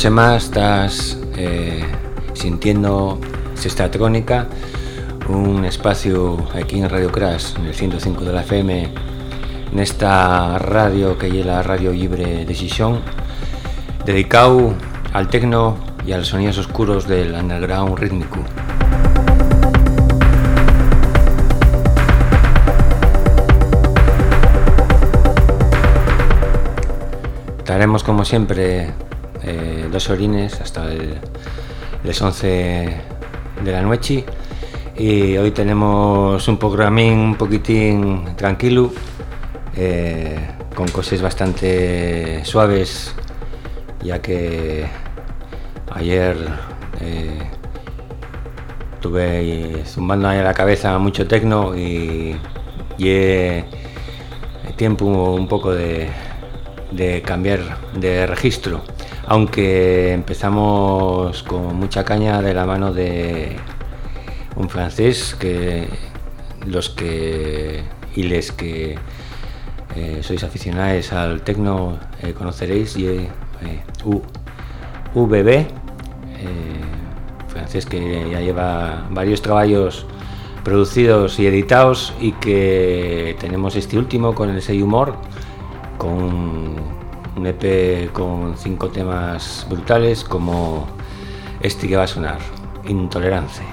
Noche más estás eh, sintiendo Sextatrónica, un espacio aquí en Radio Crash, en el 105 de la FM, en esta radio que es la Radio Libre Decisión, dedicado al tecno y a los sonidos oscuros del underground rítmico. Estaremos como siempre dos orines hasta las 11 de la noche. Y hoy tenemos un programín un poquitín tranquilo eh, con cosas bastante suaves ya que ayer eh, tuve zumbando ahí a la cabeza mucho tecno y, y tiempo un poco de, de cambiar de registro aunque empezamos con mucha caña de la mano de un francés que los que y les que eh, sois aficionados al tecno eh, conoceréis y eh, VB francés que ya lleva varios trabajos producidos y editados y que tenemos este último con el sello humor Con cinco temas brutales como este que va a sonar, Intolerancia.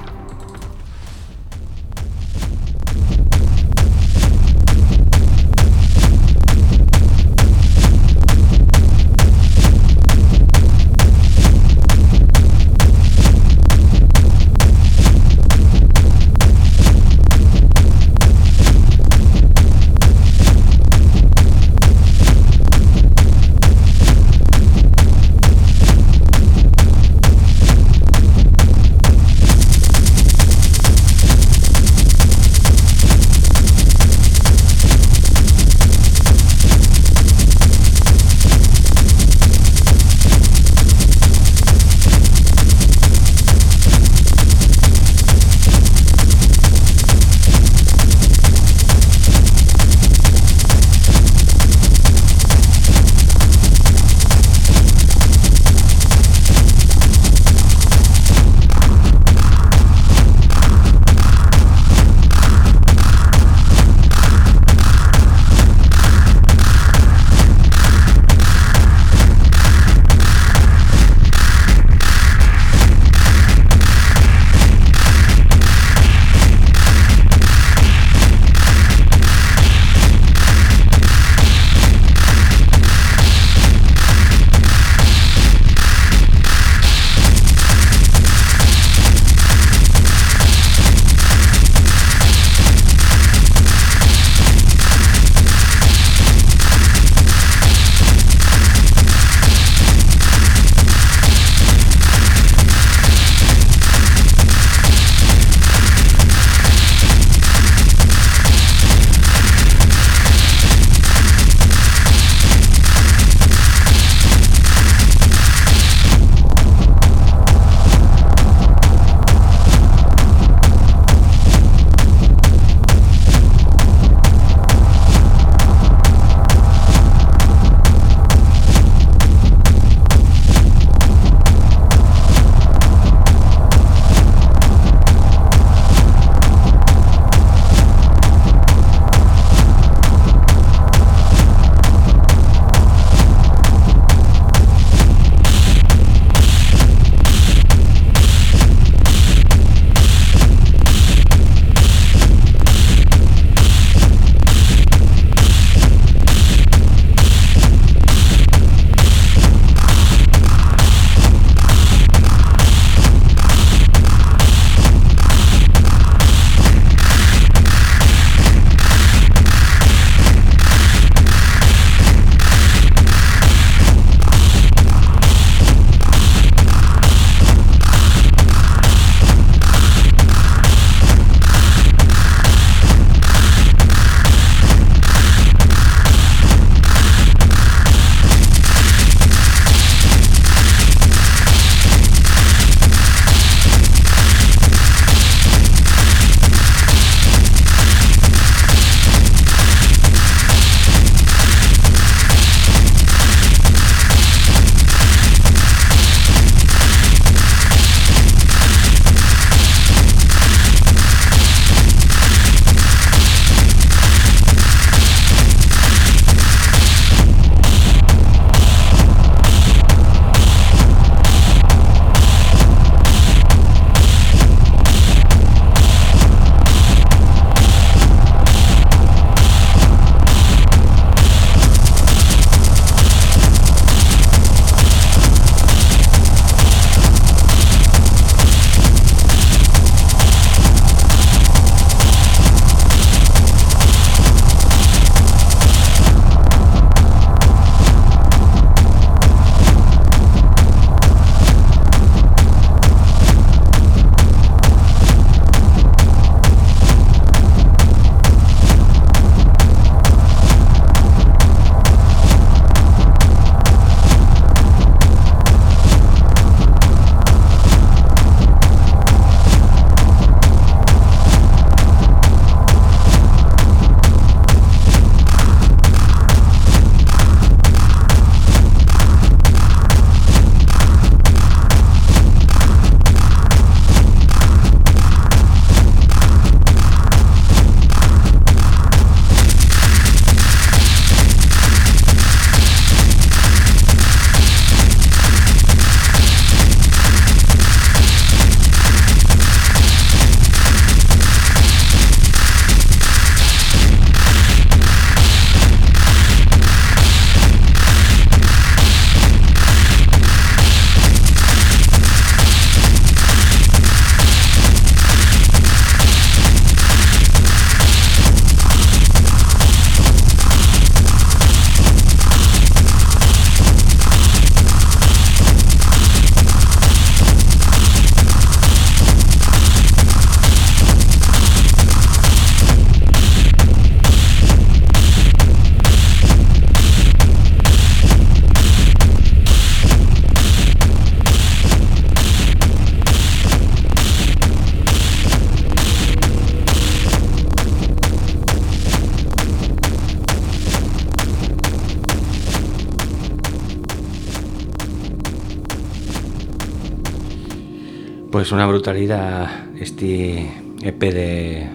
Pues una brutalidad este EP de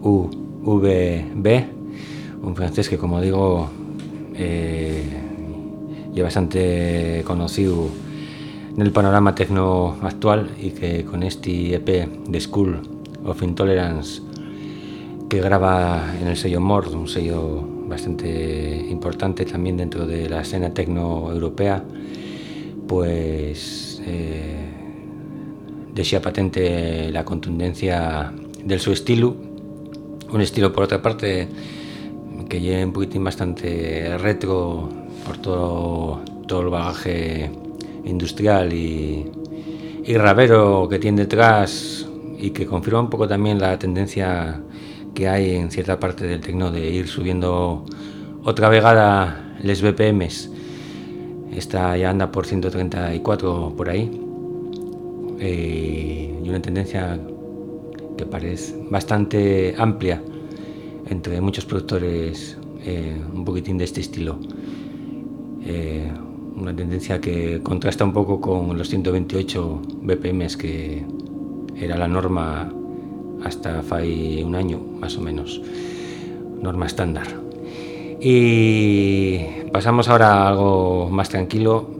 UVB, un francés que como digo eh, ya bastante conocido en el panorama tecno actual y que con este EP de School of Intolerance que graba en el sello Mord, un sello bastante importante también dentro de la escena tecno europea, pues eh, decía patente la contundencia de su estilo, un estilo por otra parte que lleva un poquitín bastante retro por todo, todo el bagaje industrial y, y rabero que tiene detrás y que confirma un poco también la tendencia que hay en cierta parte del tecno de ir subiendo otra vegada les BPMs. Esta ya anda por 134 por ahí. Eh, y una tendencia que parece bastante amplia entre muchos productores eh, un poquitín de este estilo. Eh, una tendencia que contrasta un poco con los 128 BPMs que era la norma hasta hace un año más o menos, norma estándar. Y pasamos ahora a algo más tranquilo,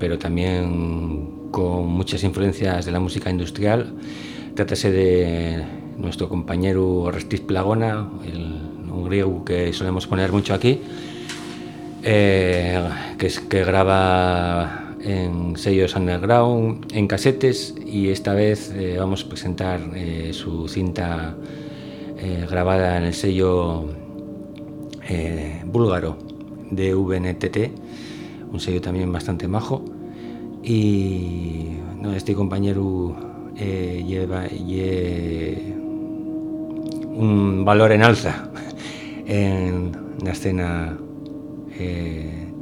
pero también con muchas influencias de la música industrial. Trátase de nuestro compañero Orestis Plagona, un griego que solemos poner mucho aquí, eh, que, graba en sellos underground, en casetes y esta vez eh, vamos a presentar eh, su cinta grabada en el sello búlgaro de VNTT, un sello también bastante majo y este compañero lleva, un valor en alza en la escena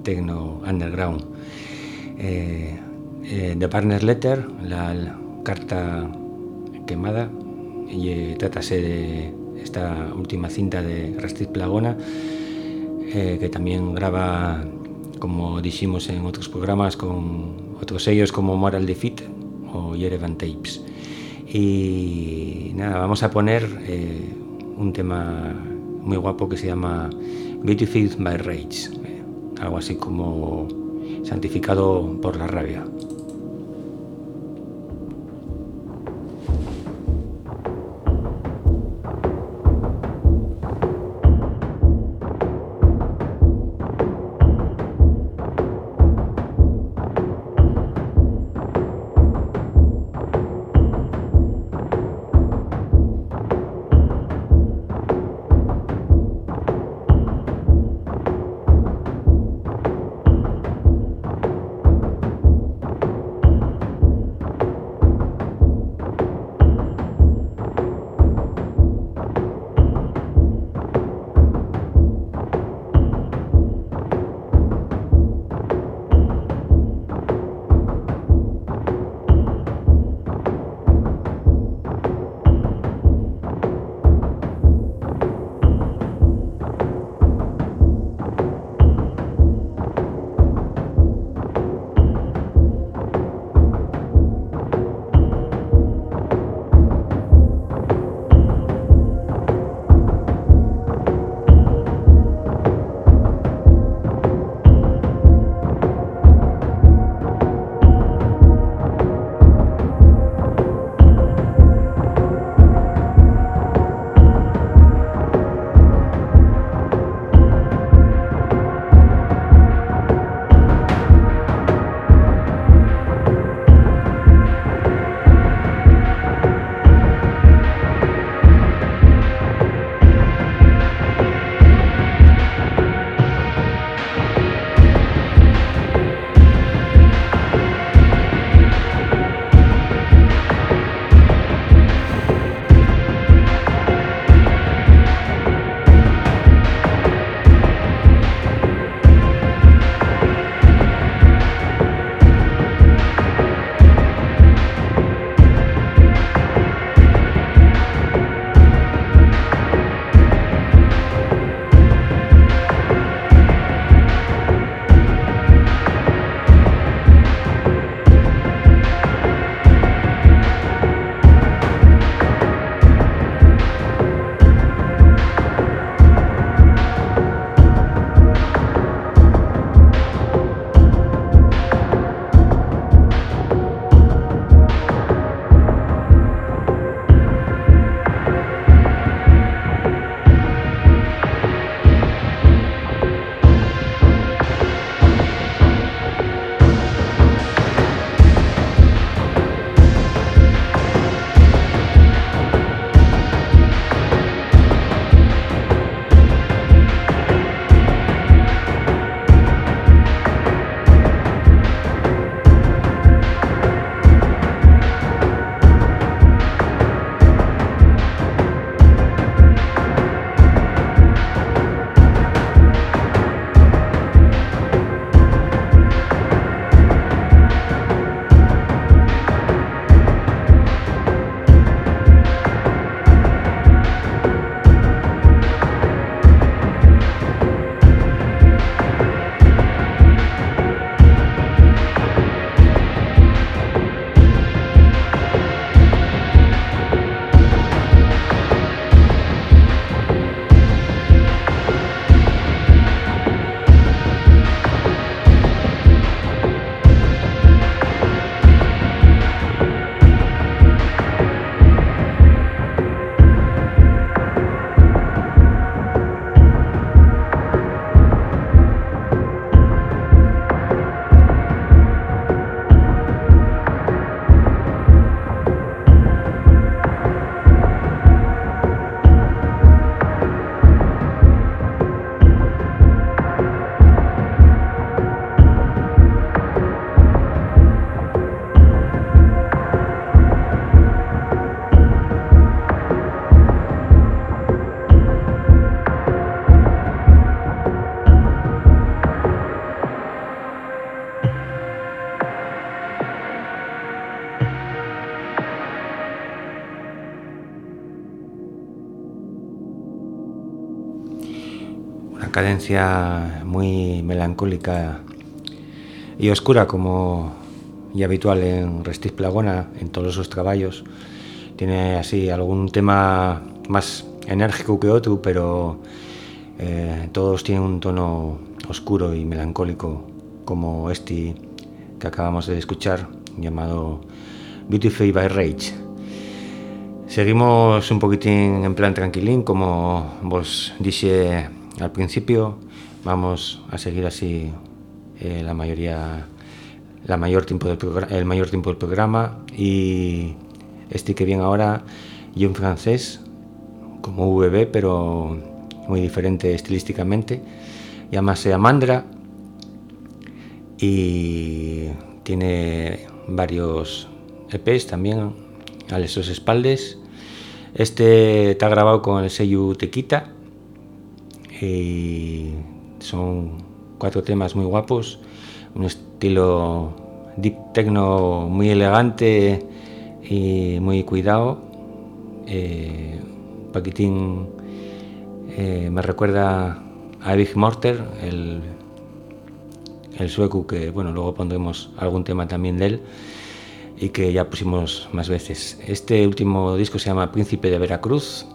tecno underground. Eh, eh, The Partner's Letter, la, carta quemada, y eh, trátase de esta última cinta de Rastis Plagona, que también graba, como dijimos en otros programas, con otros sellos como Moral Defeat o Yerevan Tapes. Y nada, vamos a poner un tema muy guapo que se llama Beautified by Rage, algo así como santificado por la rabia. Cadencia muy melancólica y oscura como y habitual en Restis Plagona en todos sus trabajos. Tiene así algún tema más enérgico que otro, pero eh, todos tienen un tono oscuro y melancólico como este que acabamos de escuchar llamado Beautiful by Rage. Seguimos un poquitín en plan tranquilín, como vos dije al principio. Vamos a seguir así eh, la mayoría, la mayor tiempo del el mayor tiempo del programa y este que viene ahora, yo en francés, como VB, pero muy diferente estilísticamente. Llámase Amandra y tiene varios EPs también a esos espaldes. Este está grabado con el sello Tequita y son cuatro temas muy guapos, un estilo deep techno muy elegante y muy cuidado. Eh, paquitín eh, me recuerda a Big Morter, el, el sueco que bueno luego pondremos algún tema también de él y que ya pusimos más veces. Este último disco se llama Príncipe de Veracruz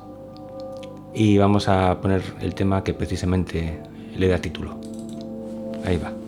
y vamos a poner el tema que precisamente le da título. Ahí va.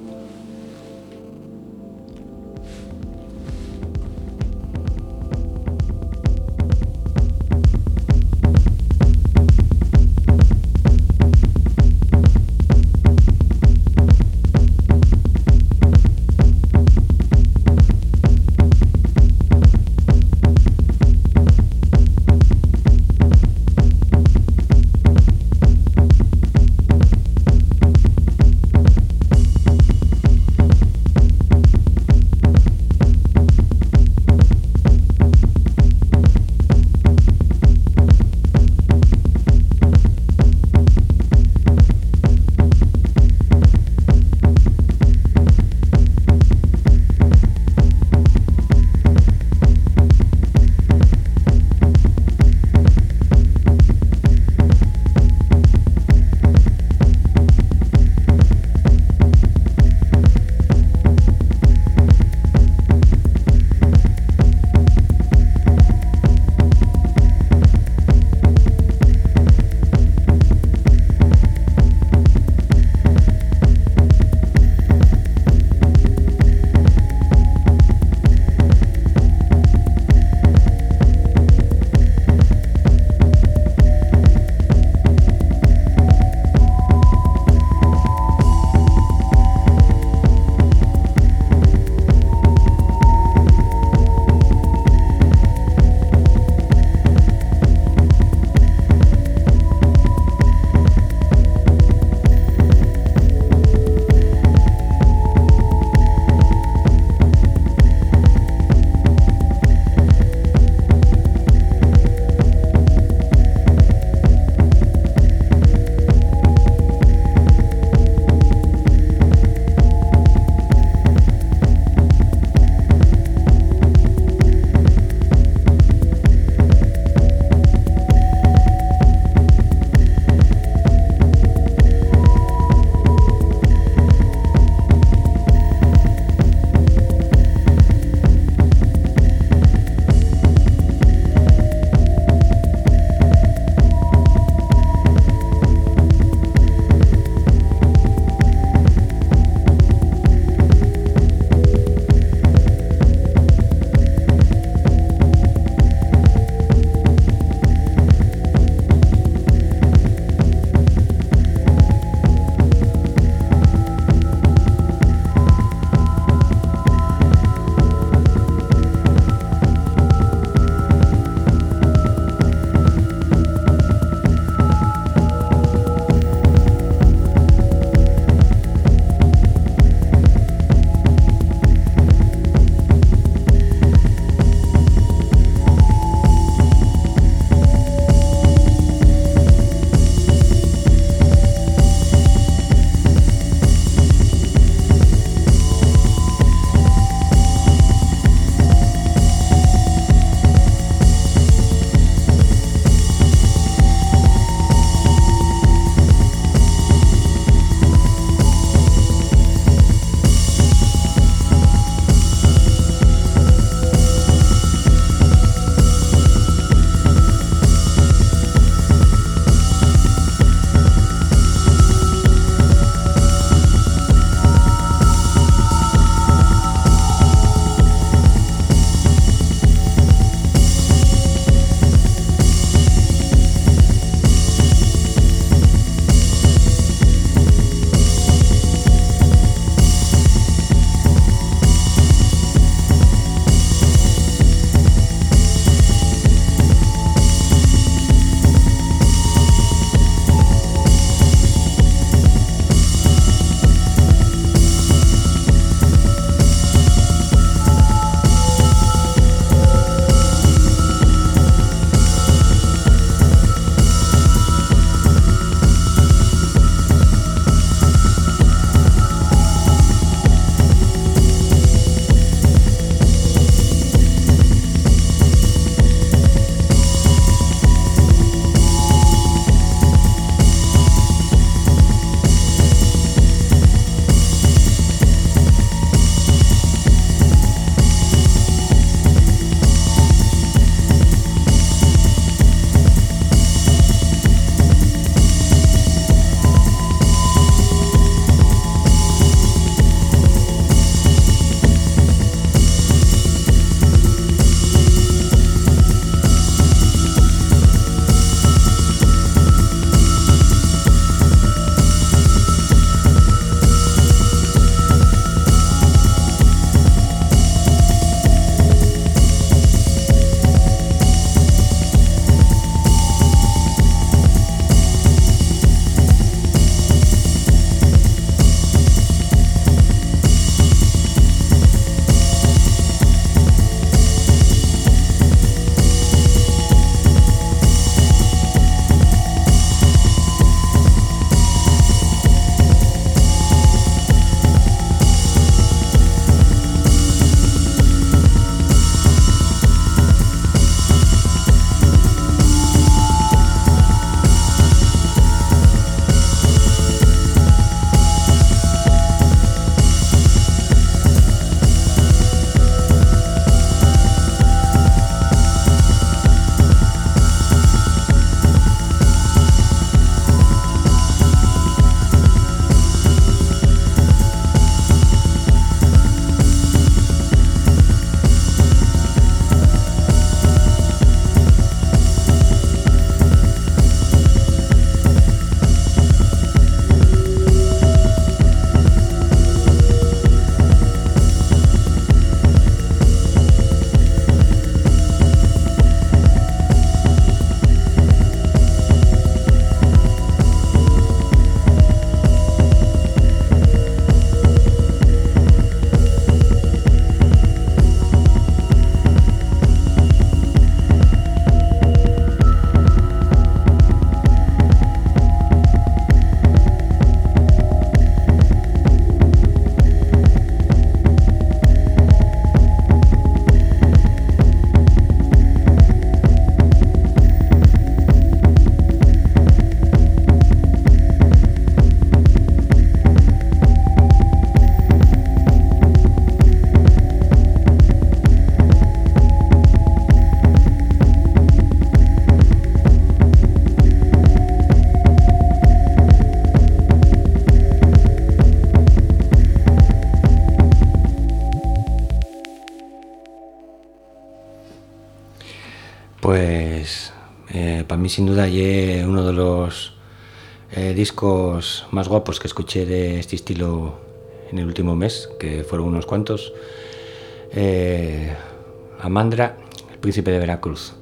Sin duda uno de los eh, discos más guapos que escuché de este estilo en el último mes, que fueron unos cuantos. Eh, Amandra, el príncipe de Veracruz.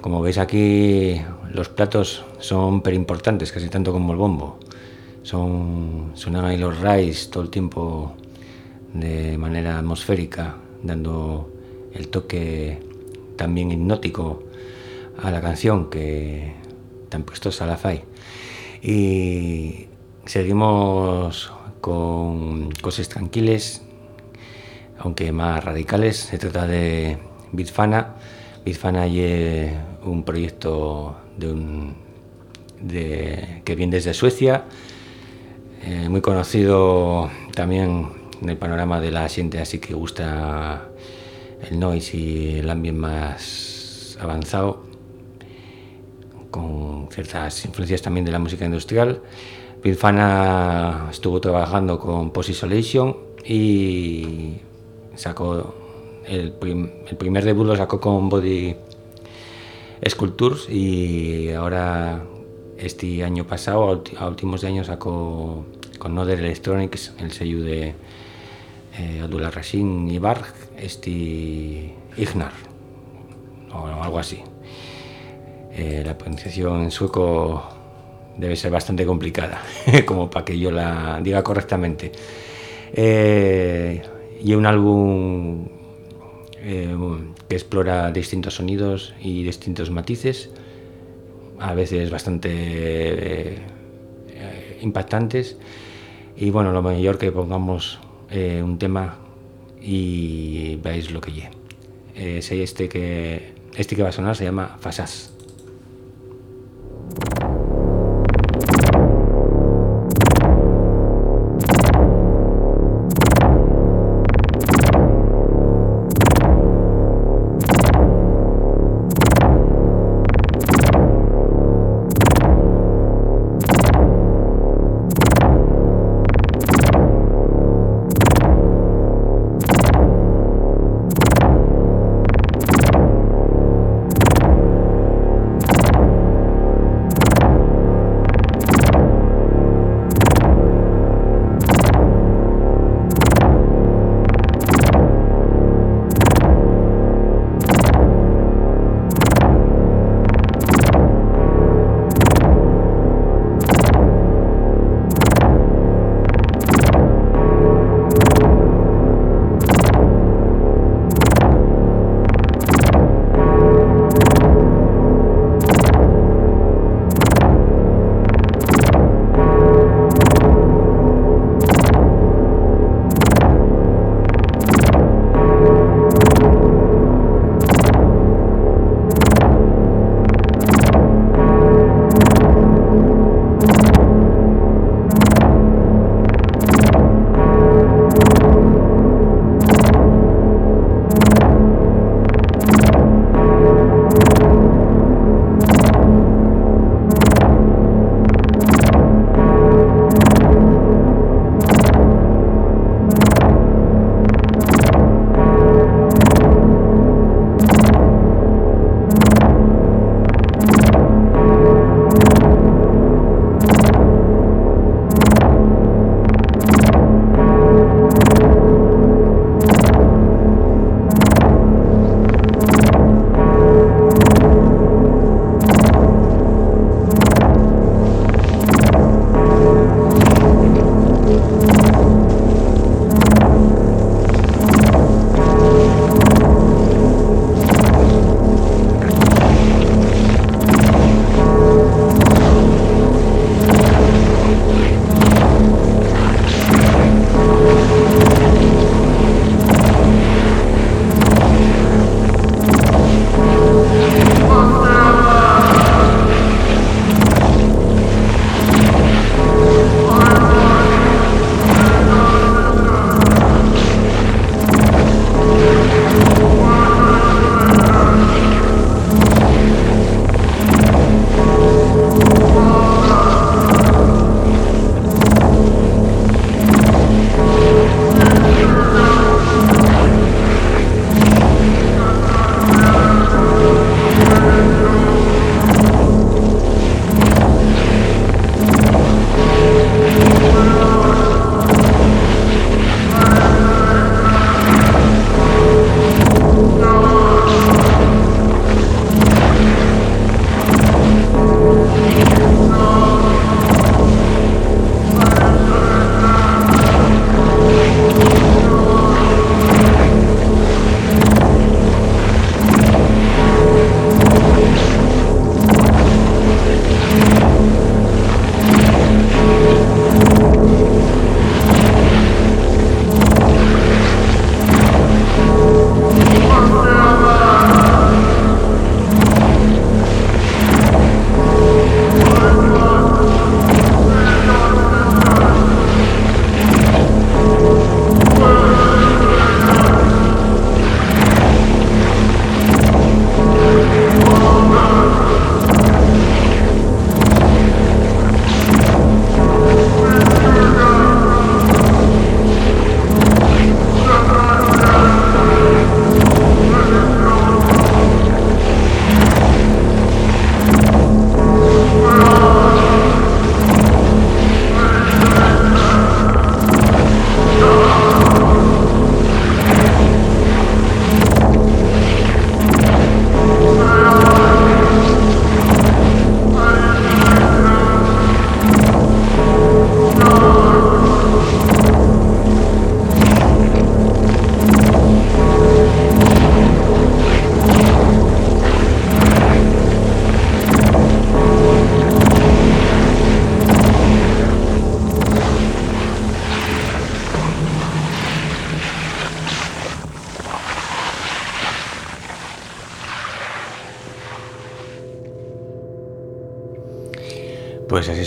como veis aquí, los platos son per importantes, casi tanto como el bombo. Son, suenan ahí los rays todo el tiempo de manera atmosférica, dando el toque también hipnótico a la canción que tan puestos a la FAI. Y seguimos con cosas tranquiles, aunque más radicales. Se trata de Bitfana. Bitfana es un proyecto de un, de, que viene desde Suecia, eh, muy conocido también en el panorama de la gente así que gusta el noise y el ambiente más avanzado con ciertas influencias también de la música industrial. Pilfana estuvo trabajando con Post Isolation y sacó el, primer debut lo sacó con Body Sculptures y ahora este año pasado, a últimos de año, sacó con Noder Electronics el sello de eh, Abdullah Rashid y Barg, este Ignar o algo así. Eh, la pronunciación en sueco debe ser bastante complicada, como para que yo la diga correctamente. Eh, y un álbum eh, que explora distintos sonidos y distintos matices, a veces bastante impactantes. Y bueno, lo mejor que pongamos un tema y veáis lo que lleve. este este que va a sonar se llama Fasas.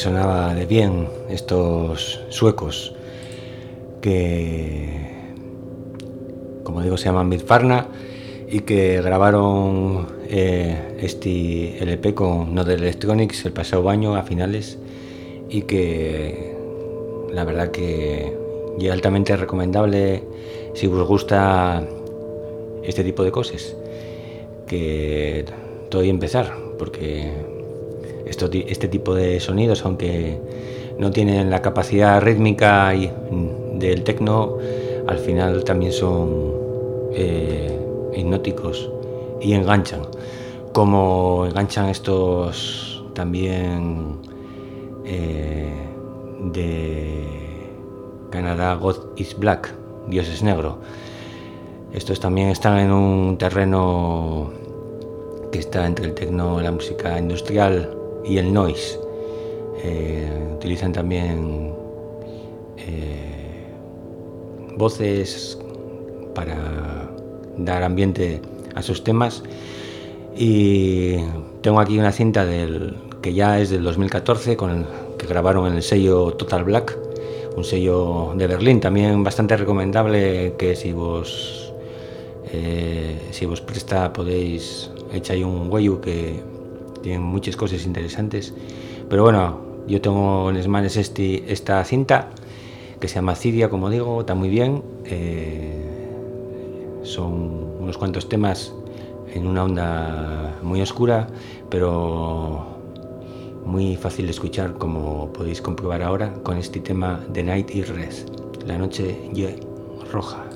Sonaba de bien estos suecos que, como digo, se llaman Midfarna y que grabaron eh, este LP con Node Electronics el pasado año a finales y que la verdad que es altamente recomendable si os gusta este tipo de cosas que todo y empezar este tipo de sonidos, aunque no tienen la capacidad rítmica del tecno, al final también son eh, hipnóticos y enganchan. Como enganchan estos también eh, de Canadá, God is Black, Dios es negro. Estos también están en un terreno que está entre el tecno, la música industrial y el noise. Eh, utilizan también eh, voces para dar ambiente a sus temas y tengo aquí una cinta del que ya es del 2014 con que grabaron en el sello Total Black un sello de Berlín también bastante recomendable que si vos eh, si vos presta podéis echar un huello que tienen muchas cosas interesantes. Pero bueno, yo tengo en las manos este, esta cinta que se llama Cidia, como digo, está muy bien. Eh, son unos cuantos temas en una onda muy oscura, pero muy fácil de escuchar, como podéis comprobar ahora con este tema The Night is Red, la noche roja.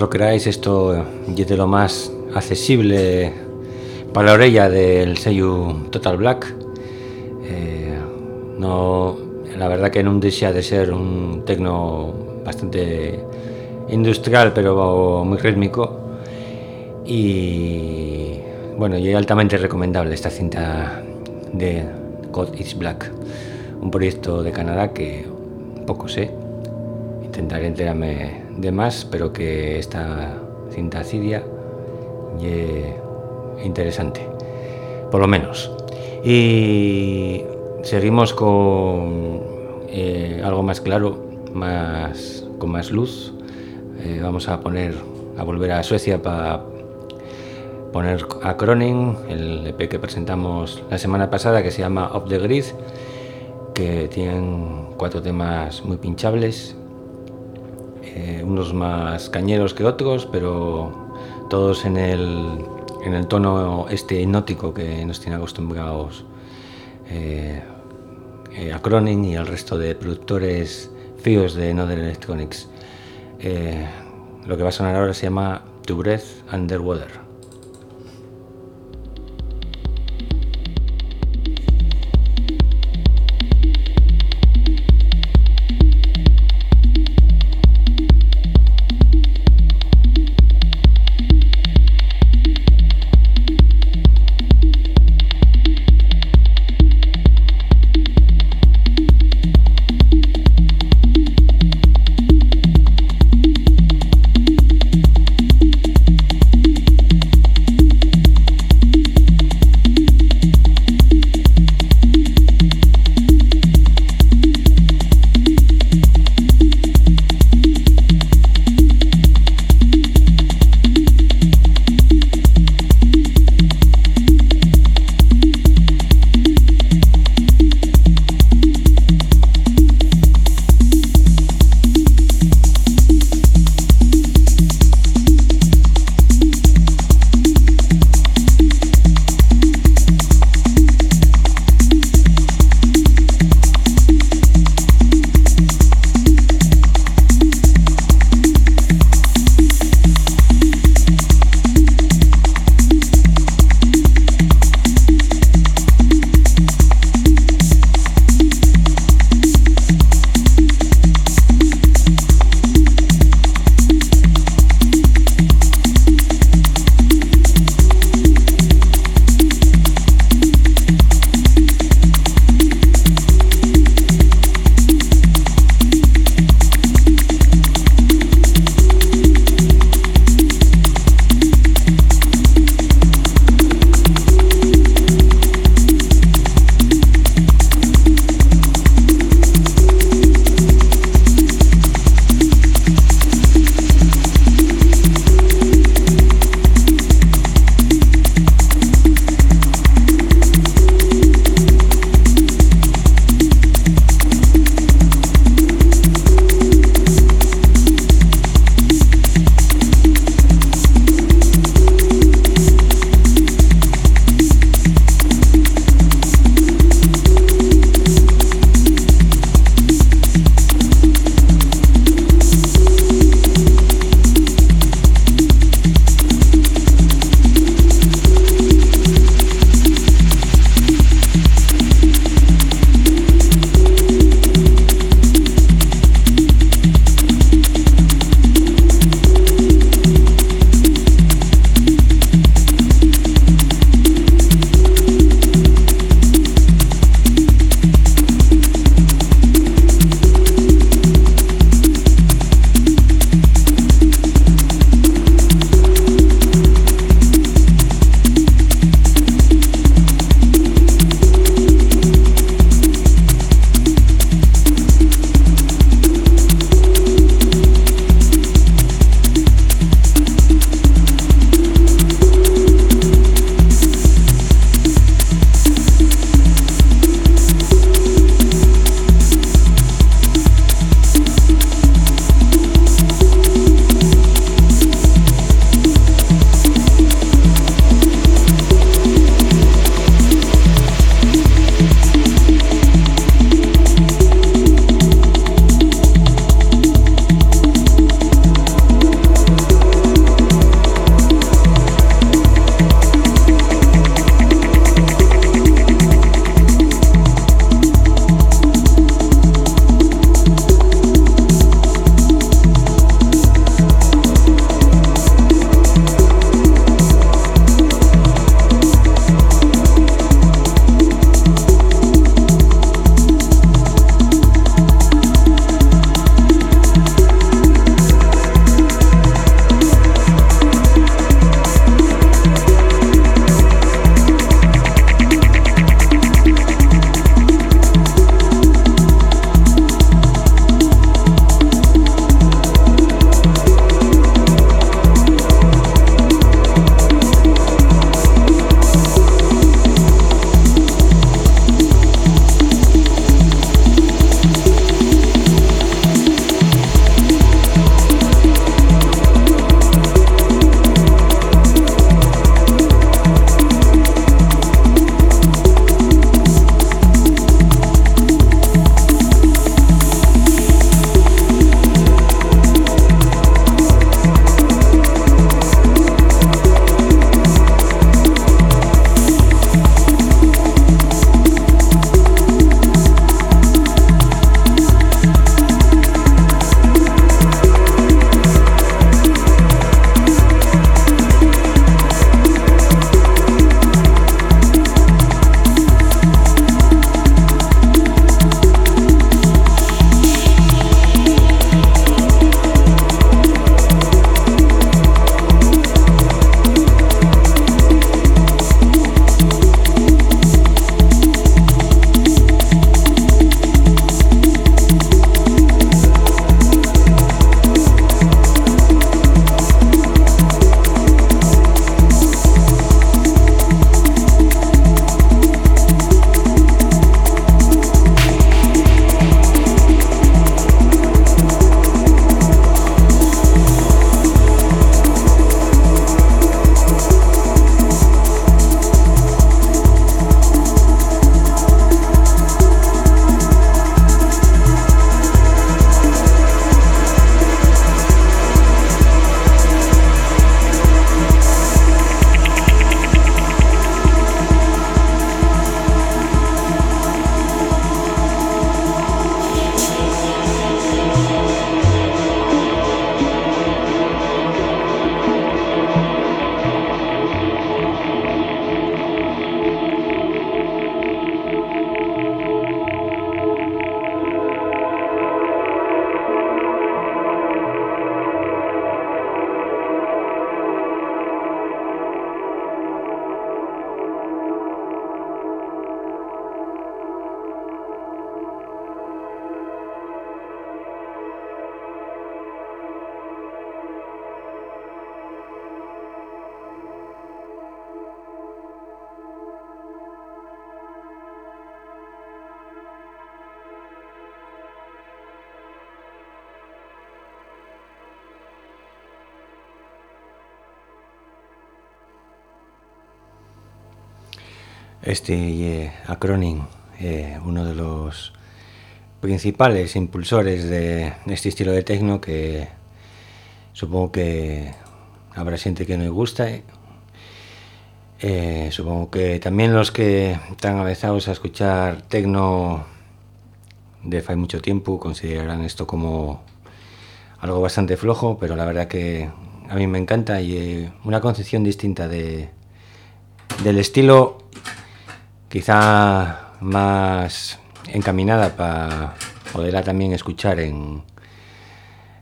Lo creáis, esto es de lo más accesible para la orella del sello Total Black. Eh, no, la verdad que no desea de ser un tecno bastante industrial, pero muy rítmico. Y bueno, y altamente recomendable esta cinta de God is Black, un proyecto de Canadá que poco sé. Intentaré enterarme de más, pero que esta cinta cidia es interesante, por lo menos. Y seguimos con eh, algo más claro, más, con más luz. Eh, vamos a poner a volver a Suecia para poner a Cronin, el EP que presentamos la semana pasada que se llama Off the Grid, que tienen cuatro temas muy pinchables eh, unos más cañeros que otros, pero todos en el, en el tono este hipnótico que nos tiene acostumbrados eh, eh, a Cronin y al resto de productores fíos de Northern Electronics. lo que va a sonar ahora se llama To Breath Underwater. Principales impulsores de este estilo de techno que supongo que habrá gente que no le gusta. Eh, supongo que también los que están avezados a escuchar techno de hace mucho tiempo considerarán esto como algo bastante flojo, pero la verdad que a mí me encanta y eh, una concepción distinta de, del estilo quizá más encaminada para poderla también escuchar en,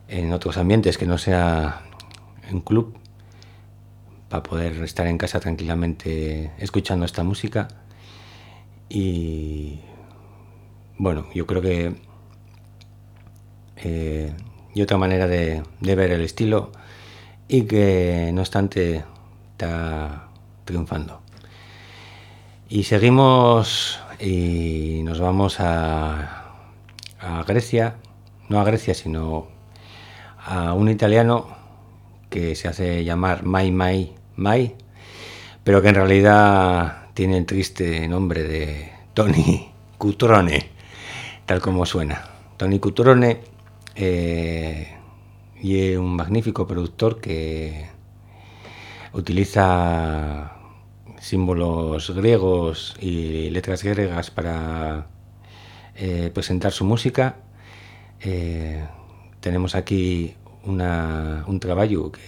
en otros ambientes que no sea en club, para poder estar en casa tranquilamente escuchando esta música. Y bueno, yo creo que eh, y otra manera de, de, ver el estilo y que no obstante está triunfando. Y seguimos y nos vamos a, a Grecia, no a Grecia, sino a un italiano que se hace llamar Mai Mai Mai, pero que en realidad tiene el triste nombre de Tony Cutrone, tal como suena. Tony Cutrone eh, y es un magnífico productor que utiliza símbolos griegos y letras griegas para eh, presentar su música. Eh, tenemos aquí una, un trabajo que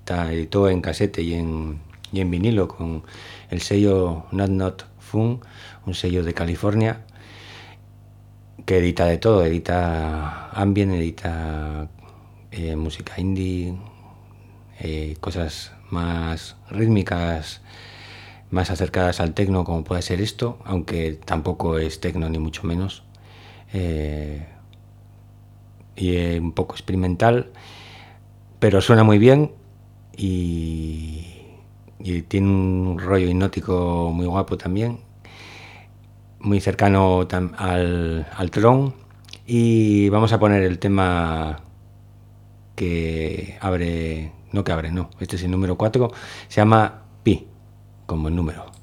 está editado en casete y en, y en vinilo con el sello Not Not Fun, un sello de California que edita de todo, edita ambient, edita eh, música indie, cosas más rítmicas, más acercadas al tecno como puede ser esto, aunque tampoco es tecno ni mucho menos. Eh, y es un poco experimental, pero suena muy bien y, tiene un rollo hipnótico muy guapo también, muy cercano al, al tron. Y vamos a poner el tema que abre, no que abre, no, este es el número 4, se llama Pi como número.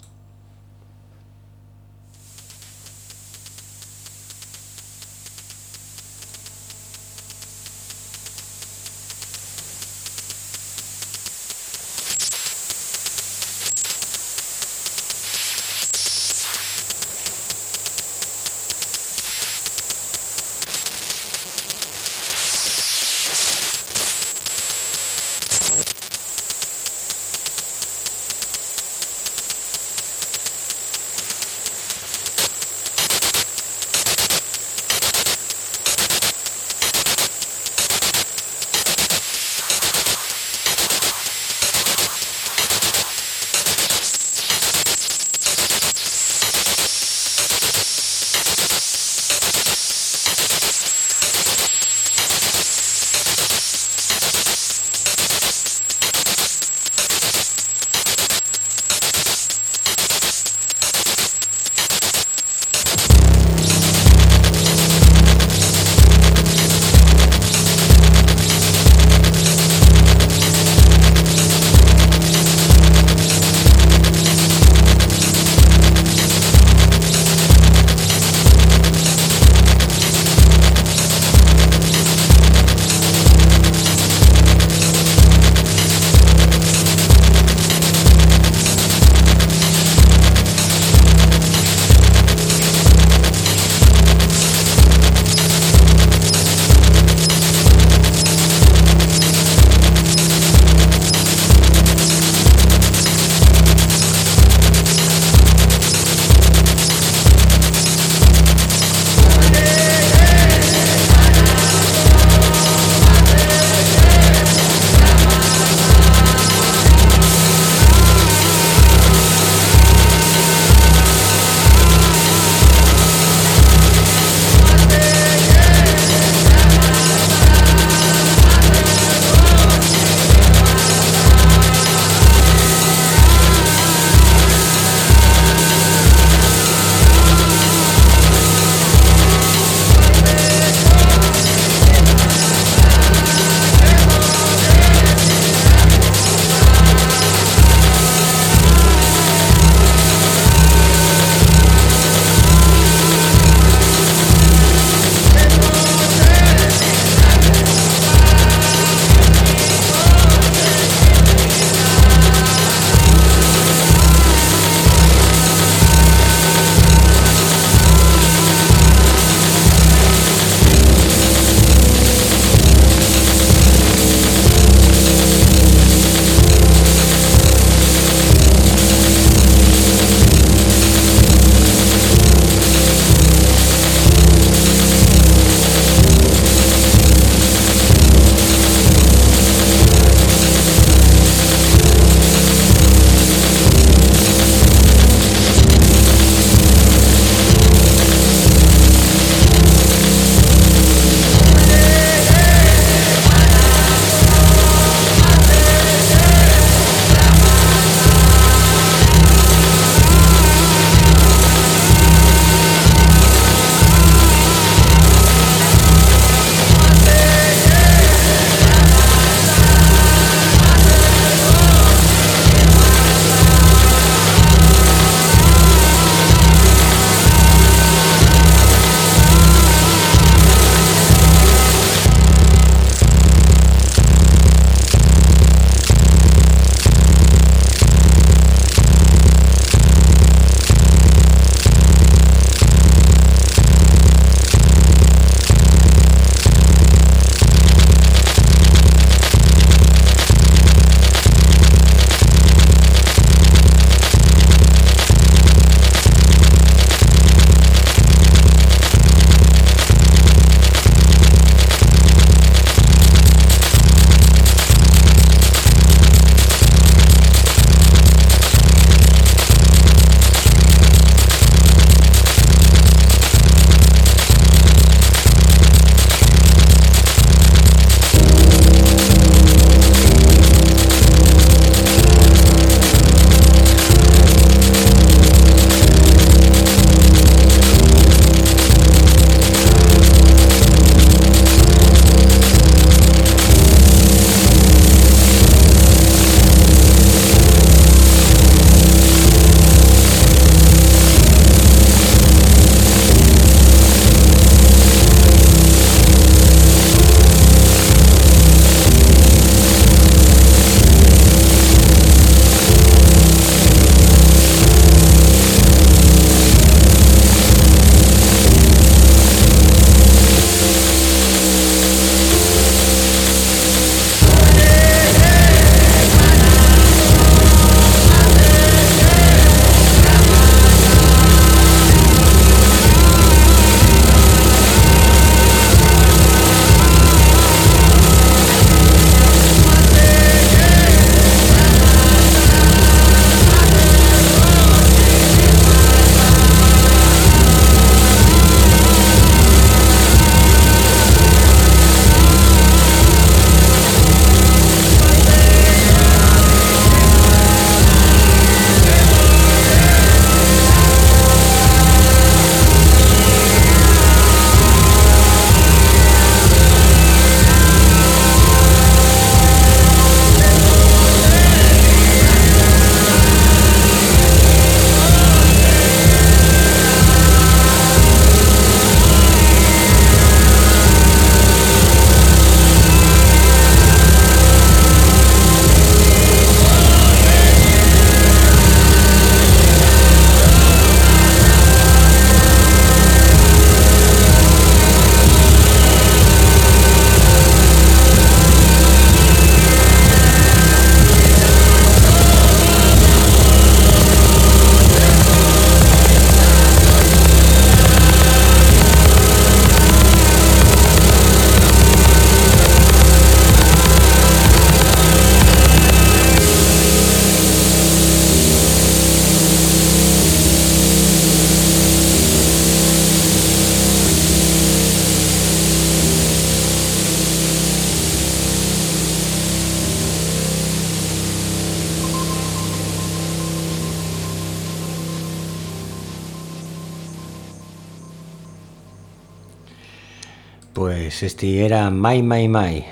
Este era My My My.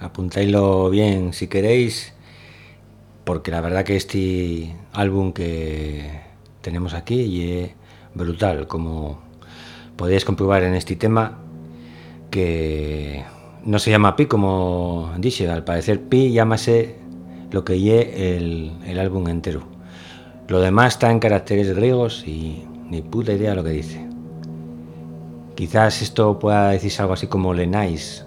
Apuntáislo bien si queréis, porque la verdad que este álbum que tenemos aquí es brutal, como podéis comprobar en este tema, que no se llama Pi como dice, al parecer Pi llámase lo que ye el, el álbum entero. Lo demás está en caracteres griegos y ni puta idea lo que dice. Quizás esto pueda decirse algo así como Lenais,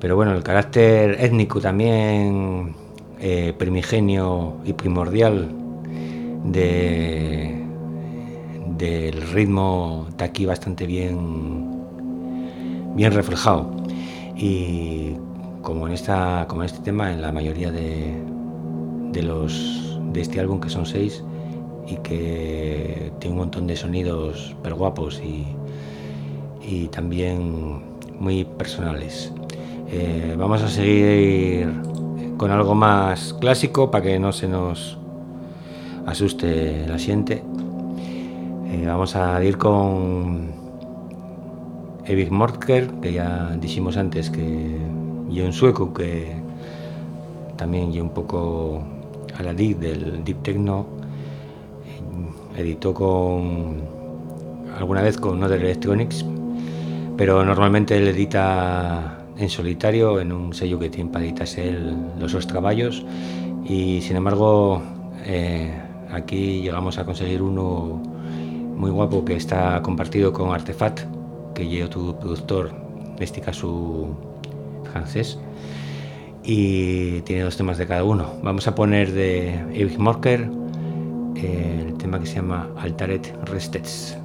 pero bueno, el carácter étnico también eh, primigenio y primordial de, del ritmo está aquí bastante bien, bien reflejado. Y como en, esta, como en este tema, en la mayoría de, de, los, de este álbum, que son seis, y que tiene un montón de sonidos per guapos y, y también muy personales. Eh, vamos a seguir con algo más clásico para que no se nos asuste la siente. Eh, vamos a ir con Evig Mortker, que ya dijimos antes que y un sueco que también y un poco a la deep del deep techno editó con alguna vez con Other Electronics pero normalmente él edita en solitario en un sello que tiene para editarse los dos trabajos. Y sin embargo eh, aquí llegamos a conseguir uno muy guapo que está compartido con Artefact que llevo tu productor en este francés. Y tiene dos temas de cada uno. Vamos a poner de Eric Morker eh, el tema que se llama Altaret Restets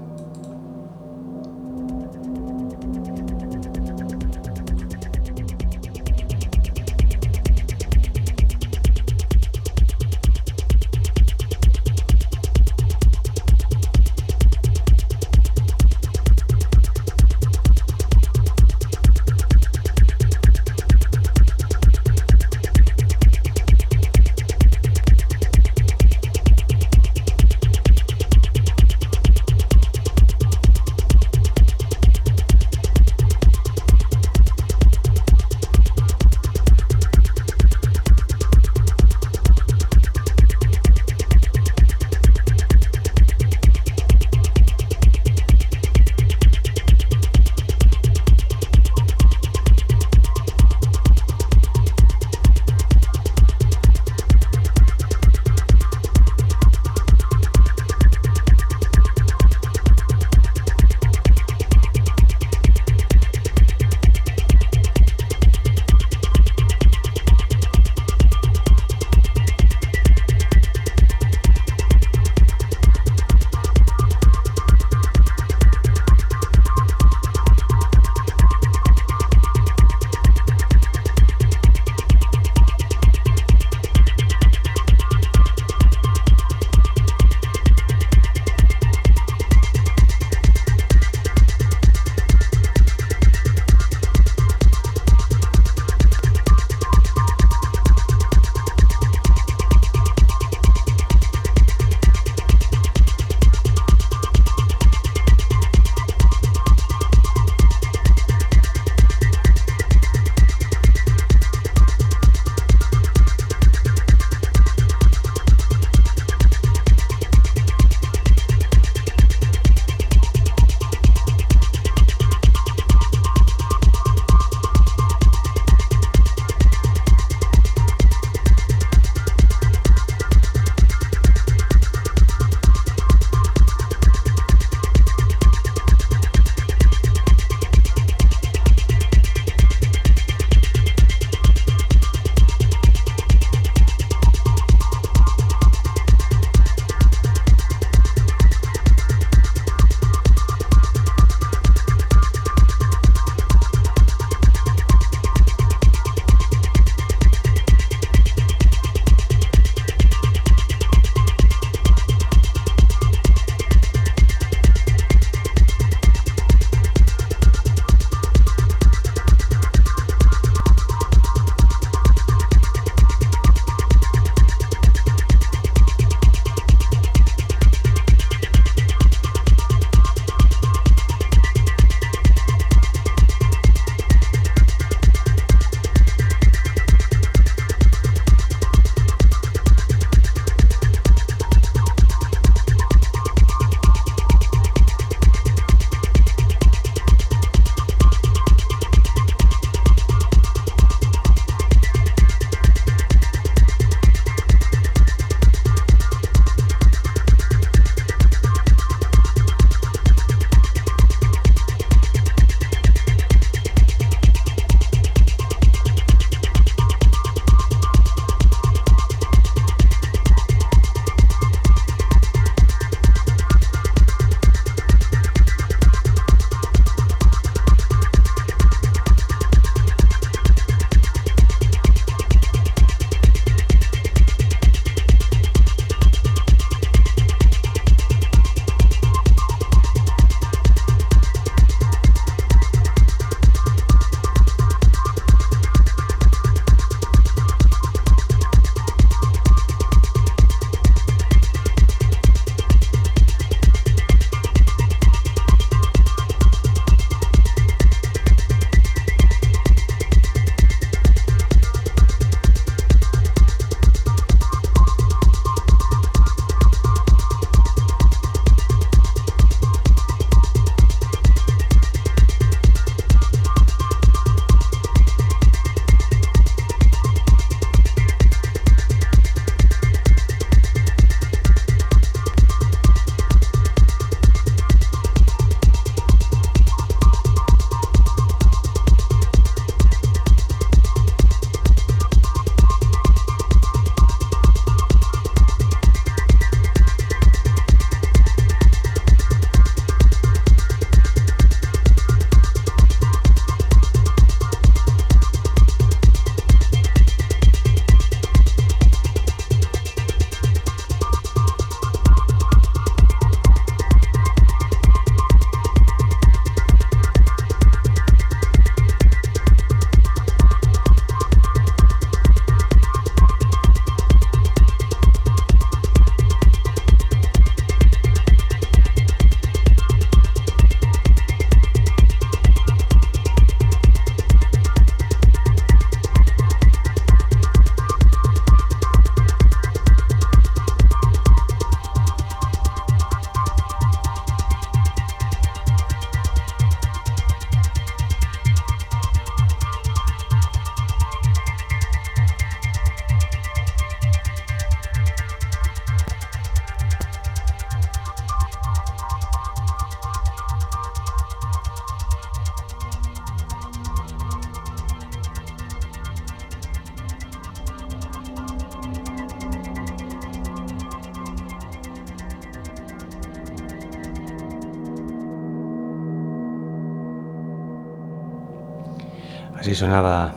sonaba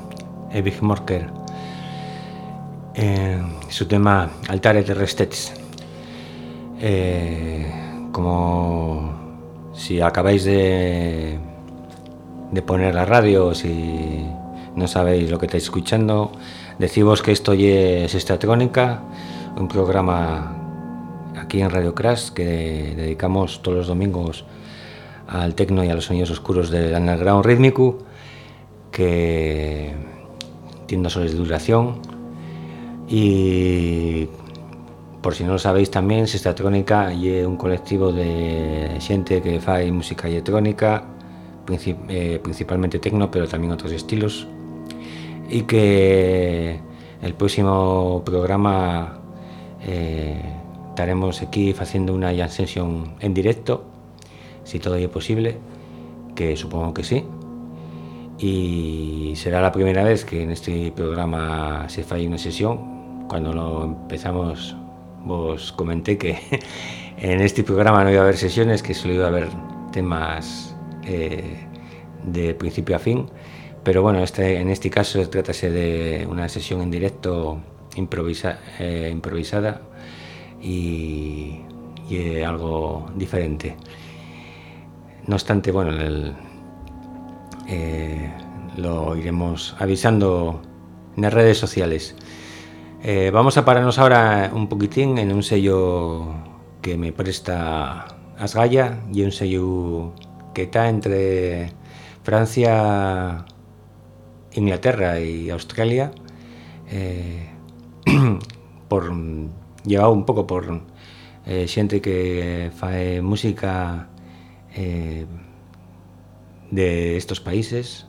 Evig Morker su tema Altares Terrestres. Eh, como si acabáis de, de poner la radio, si no sabéis lo que estáis escuchando, decimos que esto es Estatrónica, un programa aquí en Radio Crash que dedicamos todos los domingos al tecno y a los sonidos oscuros del underground rítmico que tiene dos horas de duración y por si no lo sabéis también, Sextatrónica es un colectivo de gente que hace música electrónica, eh, principalmente tecno, pero también otros estilos. Y que el próximo programa eh, estaremos aquí haciendo una jam en directo, si todo es posible, que supongo que sí y será la primera vez que en este programa se falle una sesión. Cuando lo empezamos os comenté que en este programa no iba a haber sesiones, que solo iba a haber temas eh, de principio a fin. Pero bueno, este, en este caso trátase de una sesión en directo eh, improvisada y, algo diferente. No obstante, bueno, el, eh, lo iremos avisando en las redes sociales. Eh, vamos a pararnos ahora un poquitín en un sello que me presta Asgaya y un sello que está entre Francia, Inglaterra y Australia, eh, por, llevado un poco por eh, que fae música de estos países.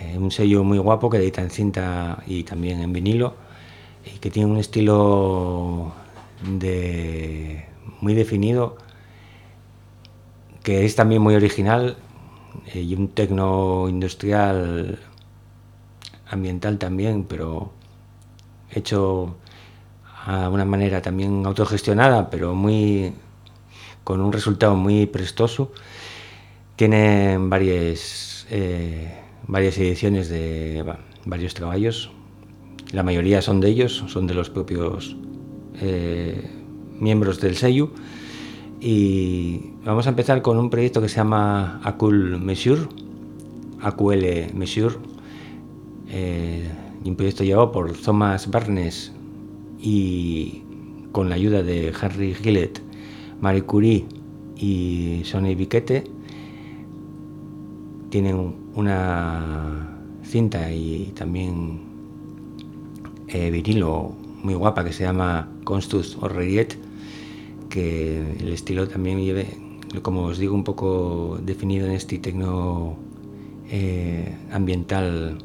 Eh, un sello muy guapo que edita en cinta y también en vinilo y que tiene un estilo muy definido que es también muy original eh, y un tecno industrial ambiental también, pero hecho a una manera también autogestionada, pero muy con un resultado muy prestoso. Tienen varias, eh, varias ediciones de varios trabajos. La mayoría son de ellos, son de los propios eh, miembros del sello. Y vamos a empezar con un proyecto que se llama Acul Mesure, AQL Mesure, eh, un proyecto llevado por Thomas Barnes y con la ayuda de Henry Gillett, Marie Curie y Sonny Biquete tienen una cinta y también eh, vinilo muy guapa que se llama Constus Orreriet, que el estilo también lleve, como os digo, un poco definido en este tecno eh, ambiental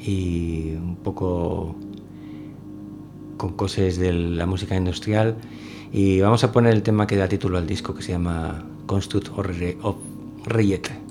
y un poco con cosas de la música industrial. Y vamos a poner el tema que da título al disco que se llama Constus Orreriet. muy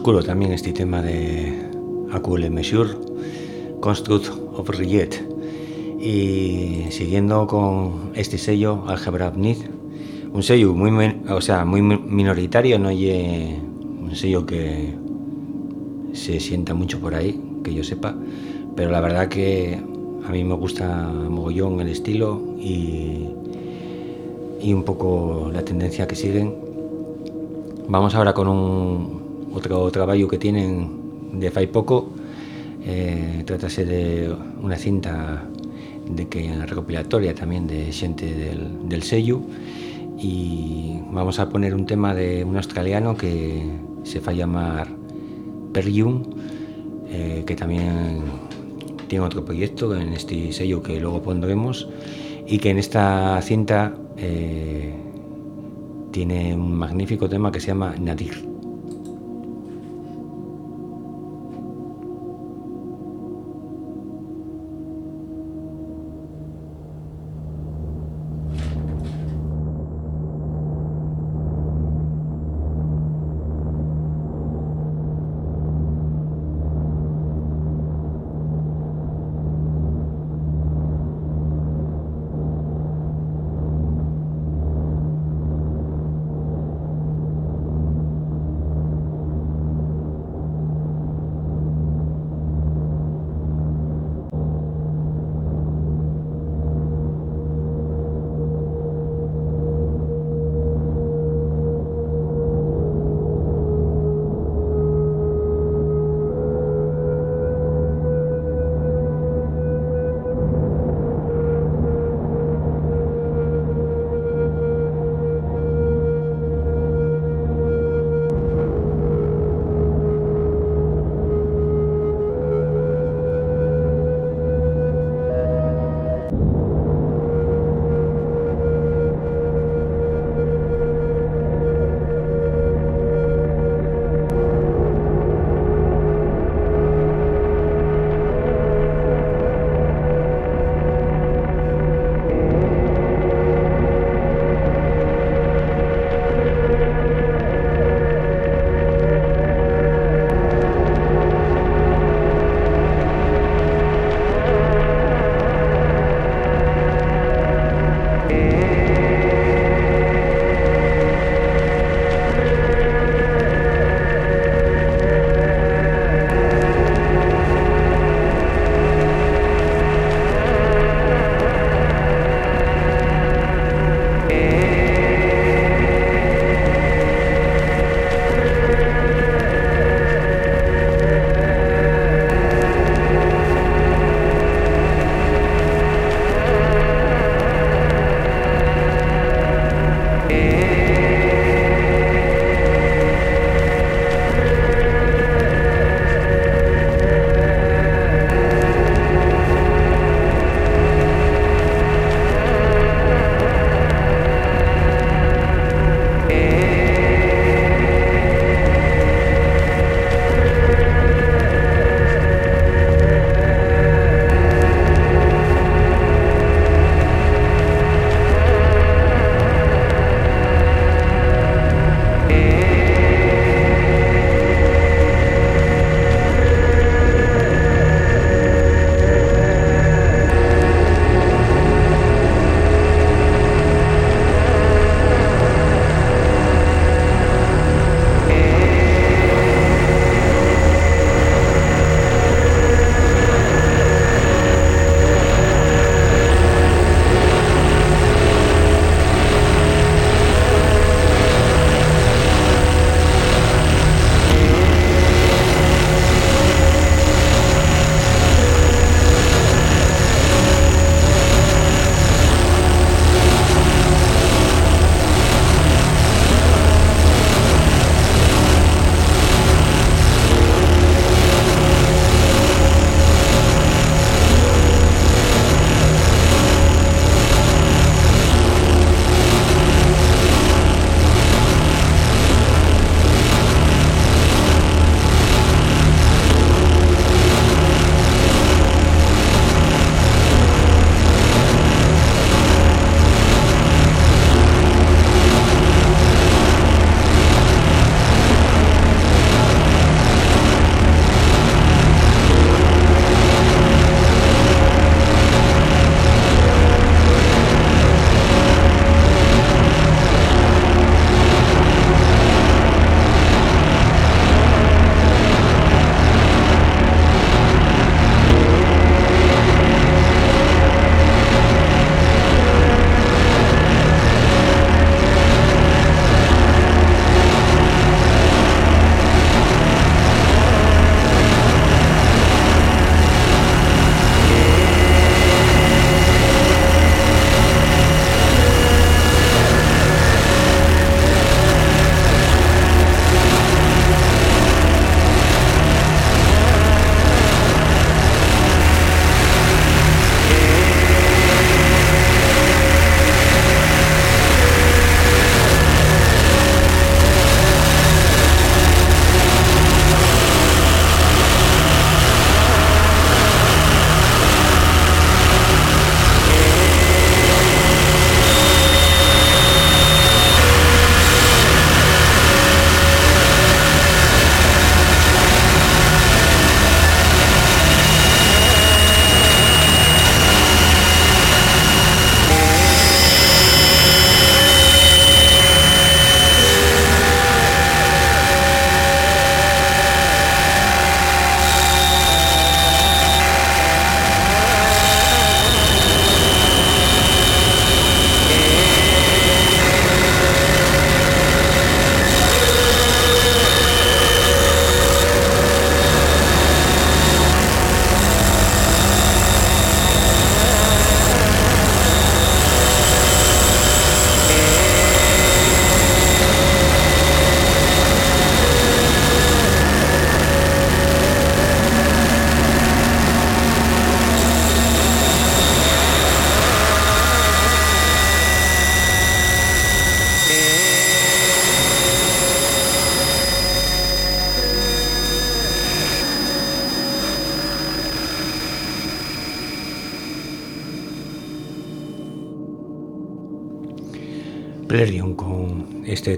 oscuro también este tema de Acule Mesure, Construct of Rillet. Y siguiendo con este sello, Algebra Need, un sello muy, o sea, muy minoritario, no hay un sello que se sienta mucho por ahí, que yo sepa, pero la verdad que a mí me gusta mogollón el estilo y, y un poco la tendencia que siguen. Vamos ahora con un otro trabajo que tienen de fai poco. Eh, trátase de una cinta de que recopilatoria también de gente del, sello y vamos a poner un tema de un australiano que se va a llamar Perjun, eh, que también tiene otro proyecto en este sello que luego pondremos y que en esta cinta eh, tiene un magnífico tema que se llama Nadir.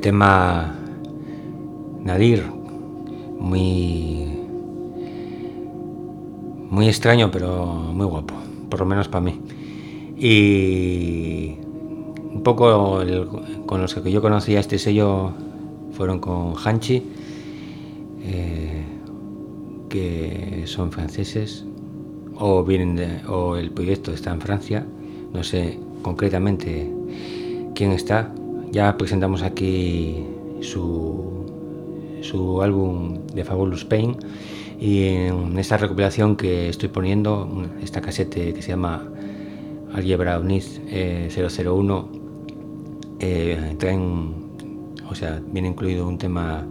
Tema Nadir, muy muy extraño pero muy guapo, por lo menos para mí. Y un poco con los que yo conocía este sello fueron con Hanchi, eh, que son franceses, o vienen o el proyecto está en Francia, no sé concretamente quién está, ya presentamos aquí su, su álbum de Fabulous Pain y en esta recopilación que estoy poniendo, esta casete que se llama Algebra Unit 001, eh, traen, o sea, viene incluido un tema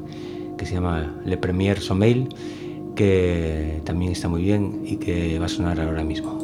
que se llama Le Premier Sommeil, que también está muy bien y que va a sonar ahora mismo.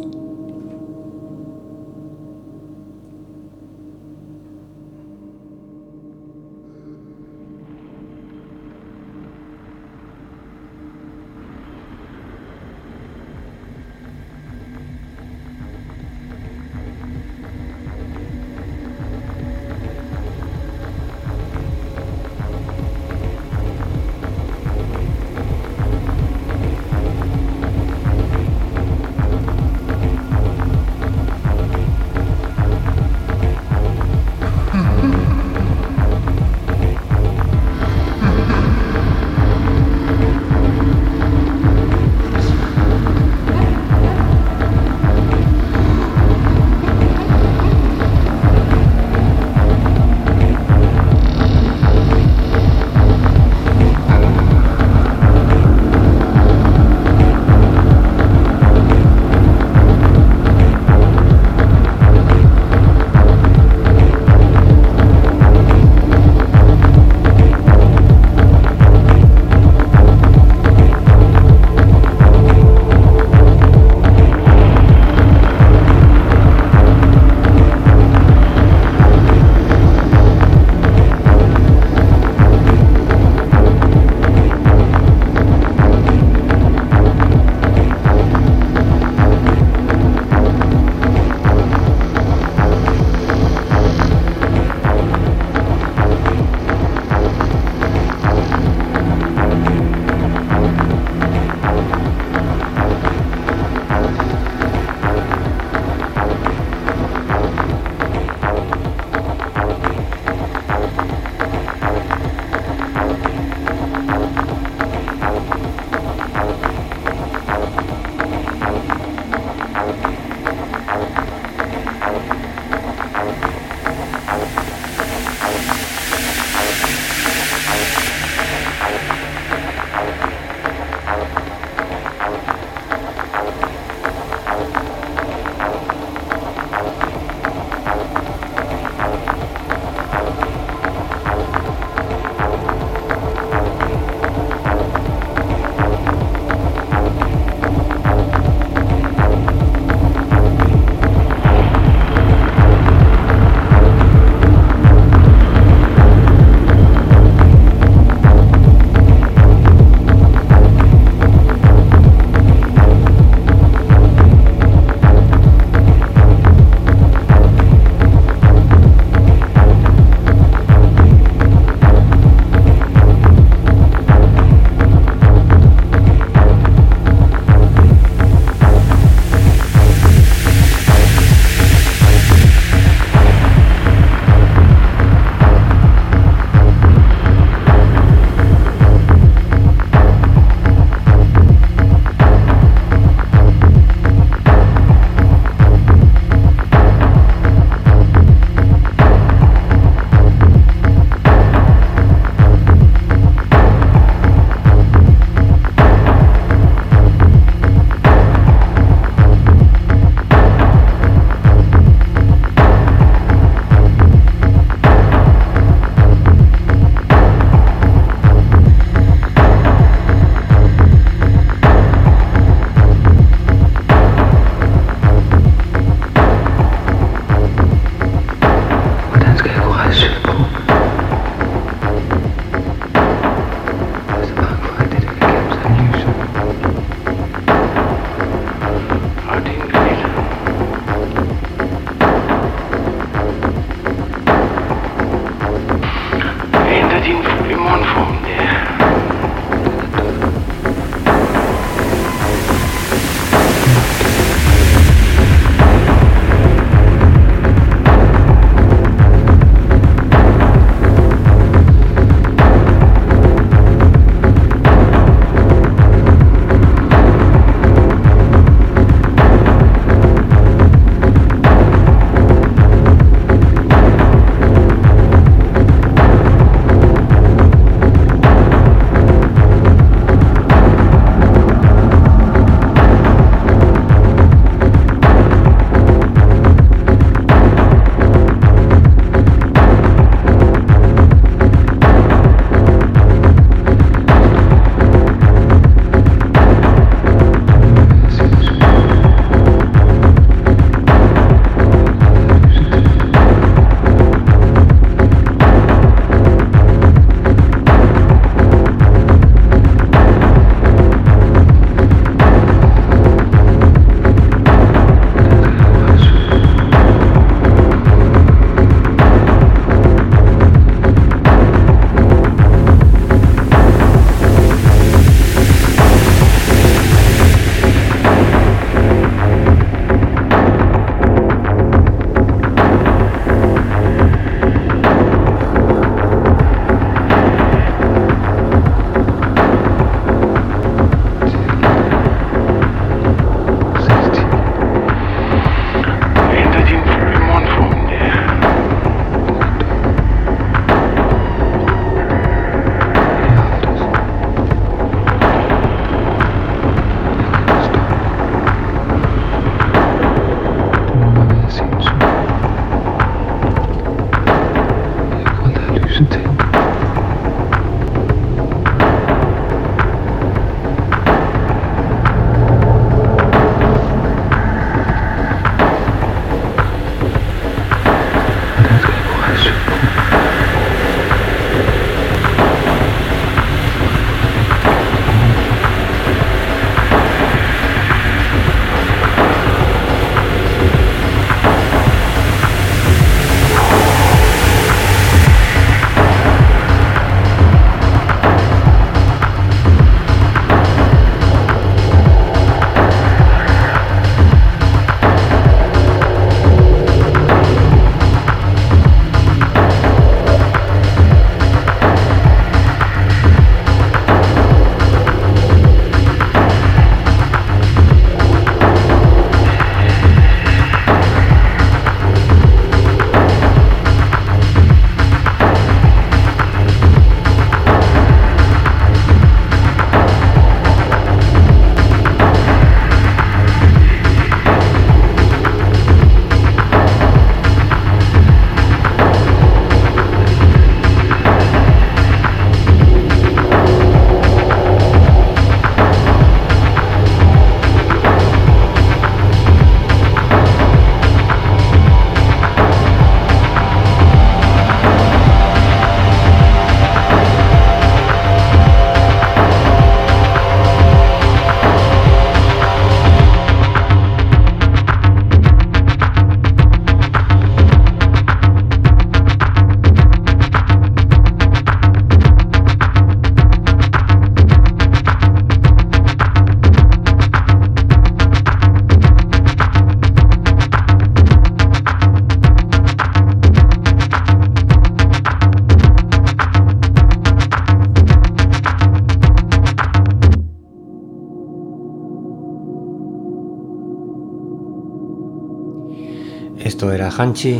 Hanchi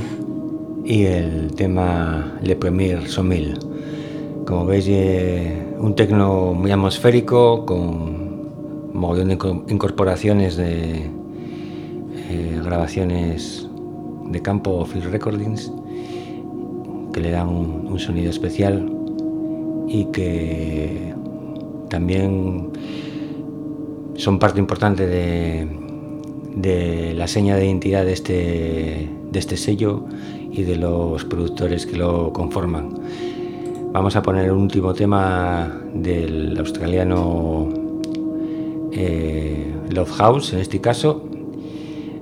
y el tema Le Premier Somil. Como veis, un tecno muy atmosférico con mogollón de incorporaciones de eh, grabaciones de campo Field Recordings que le dan un, sonido especial y que también son parte importante de la seña de identidad de este, de este sello y de los productores que lo conforman. Vamos a poner un último tema del australiano eh, Love House, en este caso.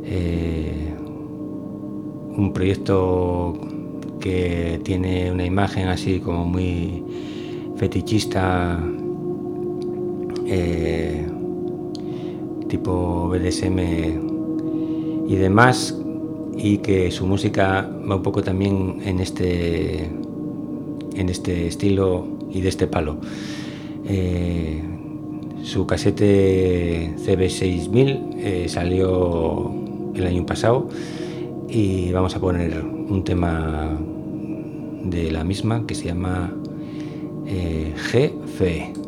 Eh, un proyecto que tiene una imagen así como muy fetichista, eh, tipo BDSM y demás, y que su música va un poco también en este, en este estilo y de este palo. Eh, su casete CB6000 eh, salió el año pasado y vamos a poner un tema de la misma que se llama eh, GFE.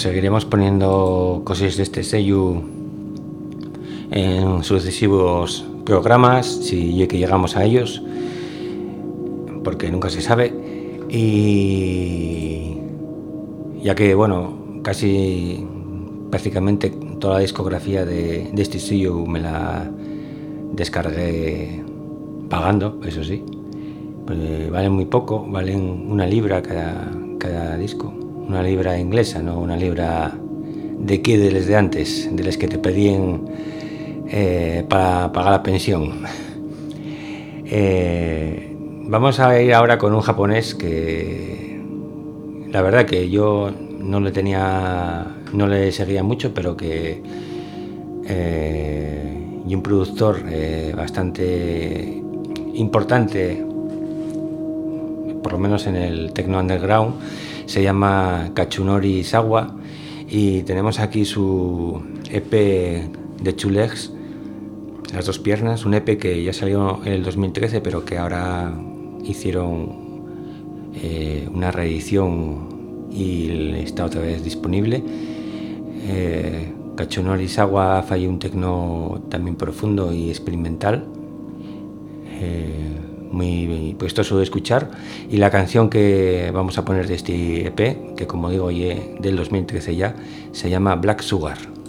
Seguiremos poniendo cosas de este sello en sucesivos programas, si llegamos a ellos, porque nunca se sabe. Y ya que, bueno, casi prácticamente toda la discografía de, este sello me la descargué pagando, eso sí. Pues valen muy poco, valen una libra cada disco. Una libra inglesa, no una libra de aquí, de antes, de las que te pedían eh, para pagar la pensión. Eh, vamos a ir ahora con un japonés que la verdad que yo no le tenía, no le seguía mucho, pero que eh, y un productor bastante importante, por lo menos en el techno underground, se llama Kachunori Sawa y tenemos aquí su EP de Chulex, las dos piernas, un EP que ya salió en el 2013 pero que ahora hicieron eh, una reedición y está otra vez disponible. Eh, Kachunori Sawa un tecno también profundo y experimental. Eh, muy puestoso de escuchar. Y la canción que vamos a poner de este EP, que como digo, del 2013 ya, se llama Black Sugar.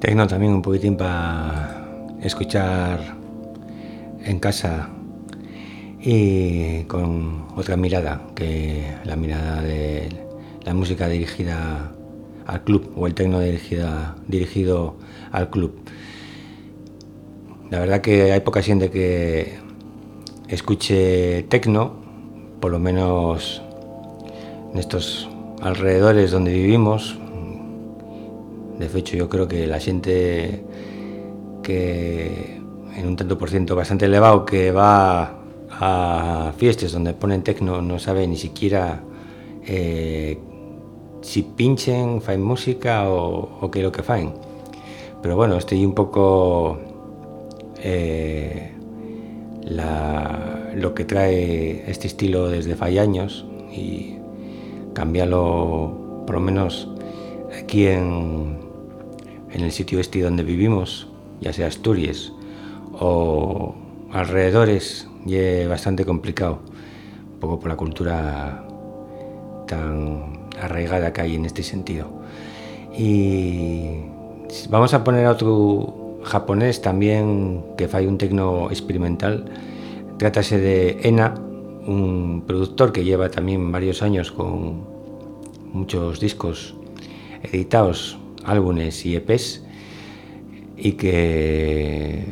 Tecno también un poquitín para escuchar en casa y con otra mirada que la mirada de la música dirigida al club o el tecno dirigida, dirigido al club. La verdad que hay poca gente que escuche tecno, por lo menos en estos alrededores donde vivimos. De hecho, yo creo que la gente que en un tanto por ciento bastante elevado que va a fiestas donde ponen tecno no sabe ni siquiera eh, si pinchen, faen música o, qué lo que faen. Pero bueno, estoy un poco eh, lo que trae este estilo desde fai años y cambiarlo por lo menos aquí en, en el sitio este donde vivimos, ya sea Asturias o alrededores, y es bastante complicado, un poco por la cultura tan arraigada que hay en este sentido. Y vamos a poner a otro japonés también que fai un tecno experimental. Trátase de Ena, un productor que lleva también varios años con muchos discos editados, álbumes y EPs, y que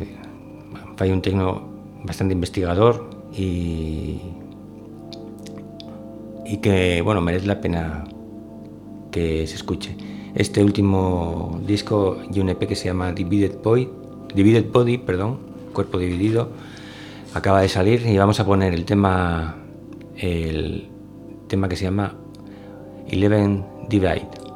fai un tecno bastante investigador y, y que bueno merece la pena que se escuche. Este último disco y un EP que se llama Divided Body, Divided Body, perdón, cuerpo dividido, acaba de salir y vamos a poner el tema el tema que se llama Eleven Divide.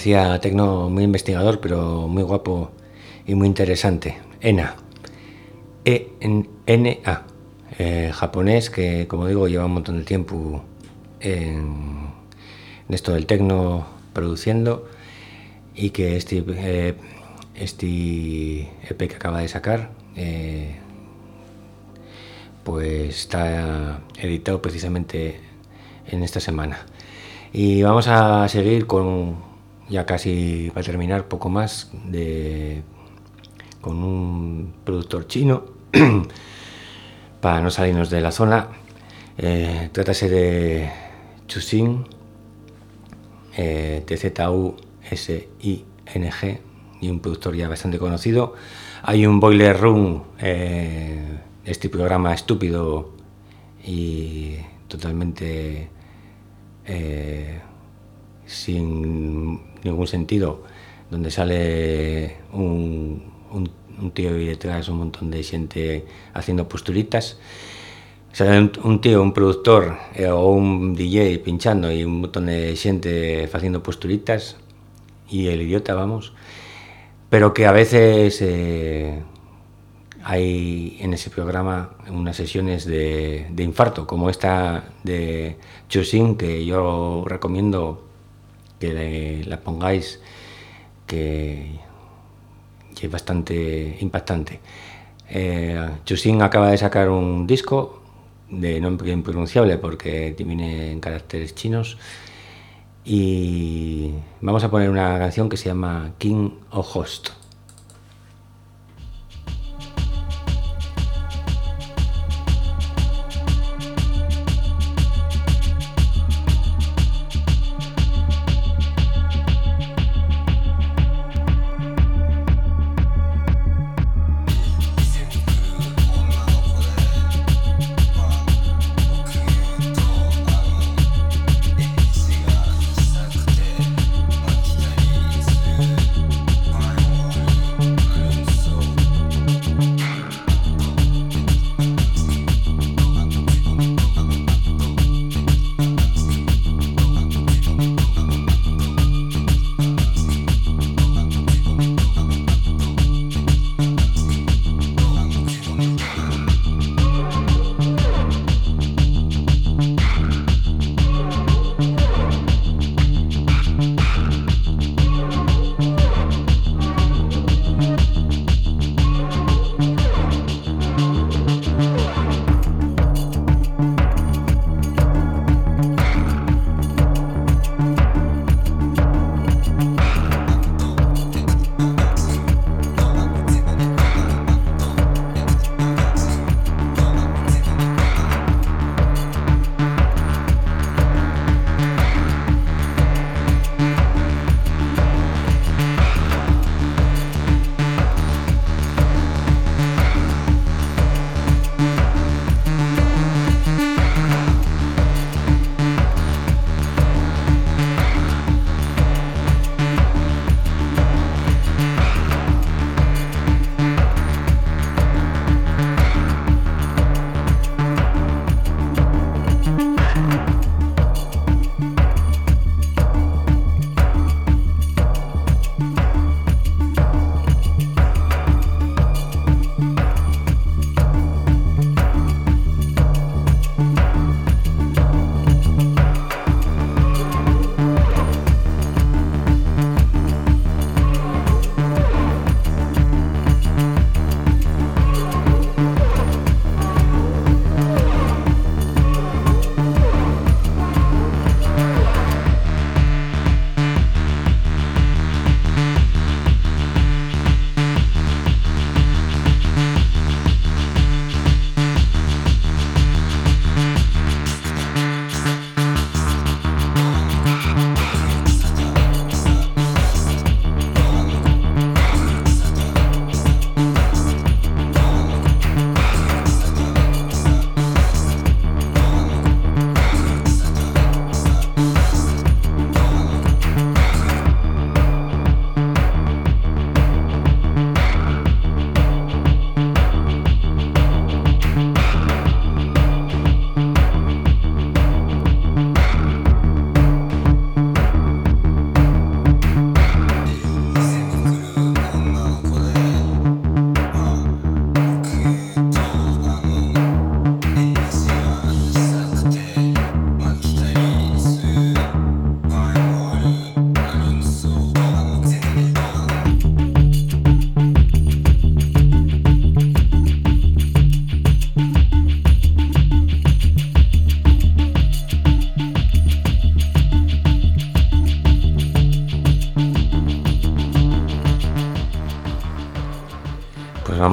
Decía, tecno muy investigador, pero muy guapo y muy interesante. ENA. E-N-A. Eh, japonés que, como digo, lleva un montón de tiempo en, esto del tecno produciendo y que este, eh, este EP que acaba de sacar eh, pues está editado precisamente en esta semana. Y vamos a seguir con ya casi para terminar, poco más, de, con un productor chino, para no salirnos de la zona. Eh, trátase de Chusin, eh, T-Z-U-S-I-N-G, y un productor ya bastante conocido. Hay un Boiler Room, eh, este programa estúpido y totalmente eh, sin ningún sentido, donde sale un, tío y detrás un montón de gente haciendo posturitas. Sale un, tío, un productor eh, o un DJ pinchando y un montón de gente haciendo posturitas y el idiota, vamos. Pero que a veces eh, hay en ese programa unas sesiones de, de infarto, como esta de Chusin, que yo recomiendo que la pongáis, que, es bastante impactante. Eh, Chusin acaba de sacar un disco de nombre impronunciable porque viene en caracteres chinos y vamos a poner una canción que se llama King of Host.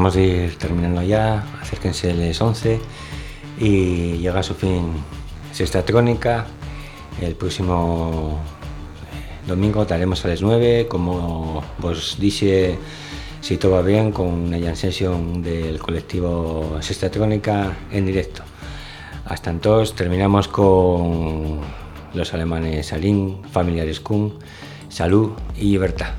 Vamos ir terminando ya, acérquense les 11 y llega a su fin Sexta Trónica. El próximo eh, domingo estaremos a las 9, como os dije, si todo va bien, con una jam session del colectivo Sexta Trónica en directo. Hasta entonces terminamos con los alemanes Salín, Familiares Kuhn, Salud y Libertad.